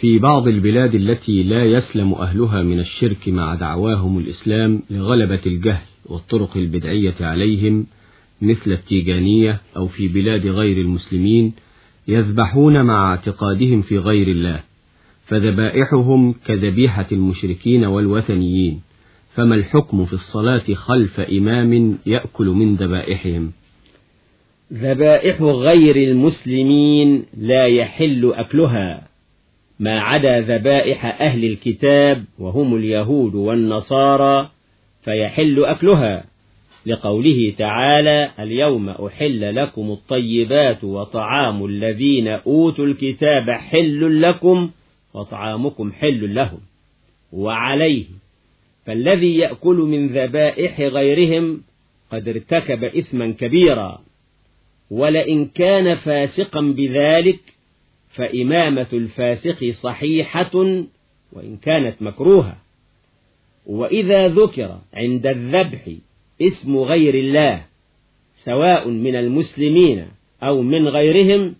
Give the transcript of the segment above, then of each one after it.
في بعض البلاد التي لا يسلم أهلها من الشرك مع دعواهم الإسلام لغلبة الجهل والطرق البدعية عليهم مثل التيجانية أو في بلاد غير المسلمين يذبحون مع اعتقادهم في غير الله فذبائحهم كذبيحة المشركين والوثنيين فما الحكم في الصلاة خلف إمام يأكل من ذبائحهم؟ ذبائح غير المسلمين لا يحل أكلها. ما عدا ذبائح أهل الكتاب وهم اليهود والنصارى فيحل أكلها. لقوله تعالى اليوم أحل لكم الطيبات وطعام الذين أوتوا الكتاب حل لكم وطعامكم حل لهم. وعليه. فالذي يأكل من ذبائح غيرهم قد ارتكب إثما كبيرا. ولئن كان فاسقا بذلك فإمامة الفاسق صحيحة وإن كانت مكروهة. وإذا ذكر عند الذبح اسم غير الله سواء من المسلمين أو من غيرهم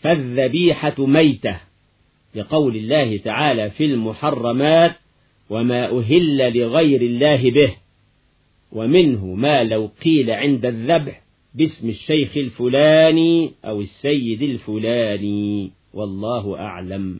فالذبيحة ميتة لقول الله تعالى في المحرمات وما أهل لغير الله به ومنه ما لو قيل عند الذبح باسم الشيخ الفلاني أو السيد الفلاني والله أعلم.